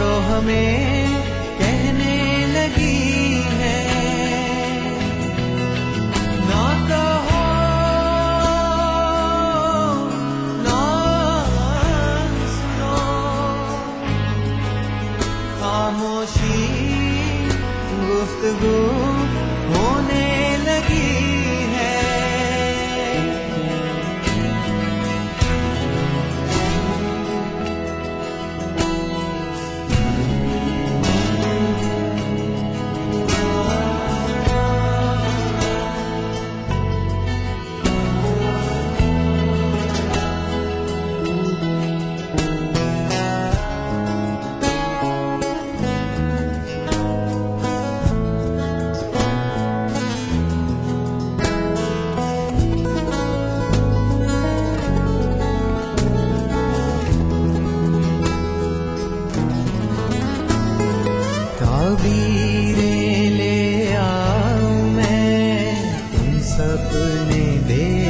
جو ہمیں کہنے لگی ہے۔ نہ کہو نہ سنو۔ خاموشی گفتگو تعبیریں لے آؤں میں تم سب نے دے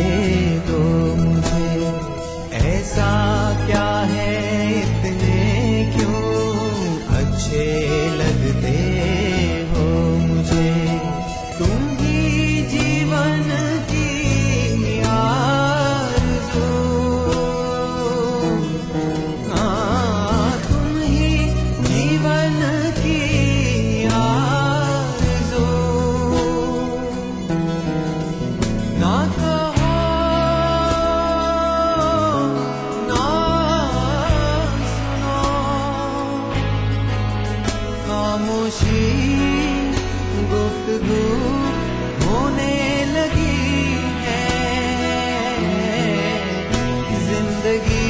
خاموشی گفتگو ہونے لگی ہے۔ زندگی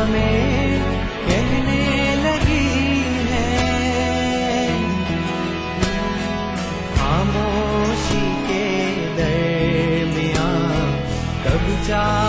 ہمیں کہنے لگی ہے۔ خاموشی کے درمیان کب چاہ